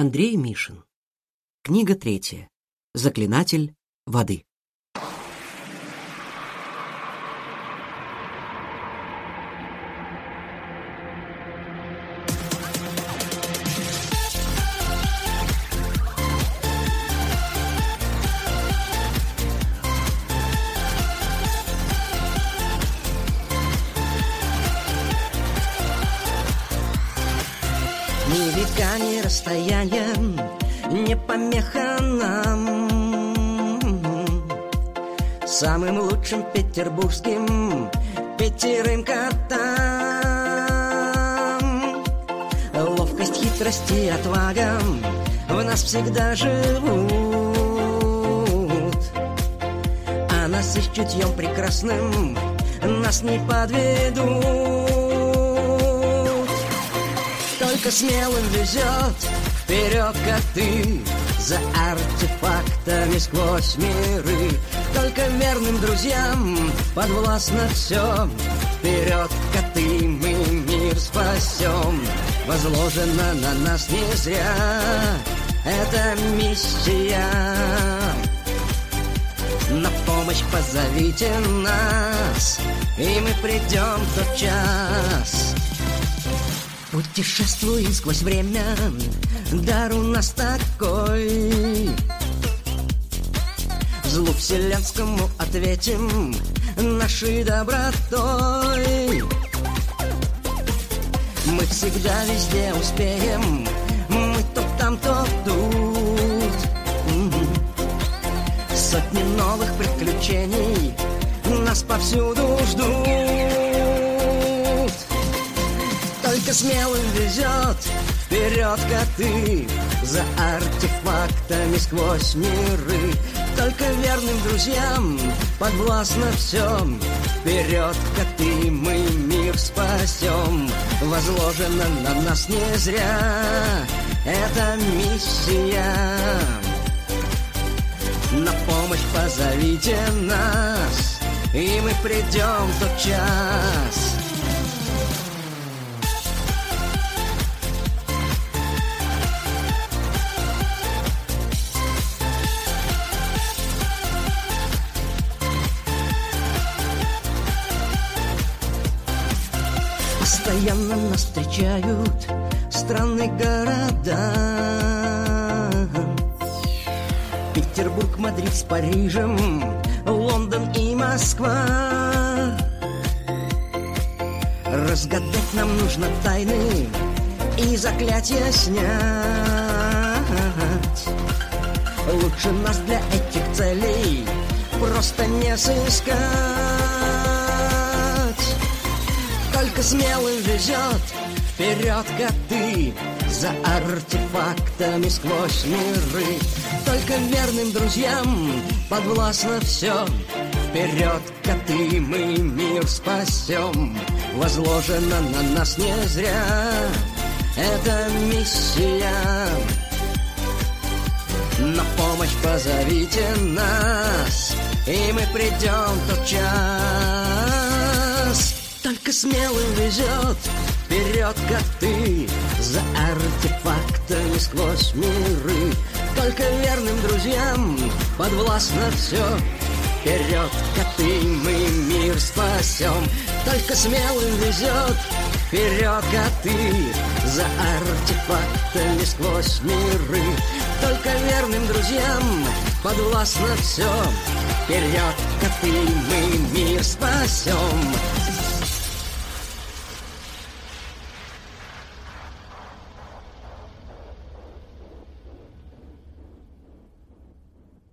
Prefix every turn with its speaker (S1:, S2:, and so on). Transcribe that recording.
S1: Андрей Мишин. Книга третья. Заклинатель воды.
S2: Века, ни расстояние, не помеха нам. Самым лучшим петербургским пятерым котам Ловкость, хитрость и отвага в нас всегда живут. А нас и с чутьем прекрасным нас не подведут только смелым везет вперед коты За артефактами сквозь миры. Только верным друзьям подвластно все Вперед коты, мы мир спасем Возложена на нас не зря эта миссия. На помощь позовите нас И мы придем в тот час Путешествуем сквозь время, дар у нас такой. Злу вселенскому ответим нашей добротой. Мы всегда везде успеем, мы то там, то тут. Сотни новых приключений нас повсюду ждут. Только смелым везет. Вперед коты За артефактами сквозь миры. Только верным друзьям подвластно все Вперед коты, мы мир спасем. Возложена на нас не зря. Эта миссия. На помощь позовите нас И мы придем в тот час Постоянно нас встречают странные города. Петербург, Мадрид с Парижем, Лондон и Москва. Разгадать нам нужно тайны и заклятия снять. Лучше нас для этих целей просто не сыскать только смелым везет. Вперед коты За артефактами сквозь миры. Только верным друзьям подвластно все Вперед коты, мы мир спасем Возложена на нас не зря. Эта миссия. На помощь позовите нас И мы придем тот час только смелым везет. Вперед коты За артефактами сквозь миры. Только верным друзьям подвластно все Вперед коты, мы мир спасем Только смелым везет. Вперед коты За артефактами сквозь миры. Только верным друзьям подвластно все Вперед коты, мы мир спасем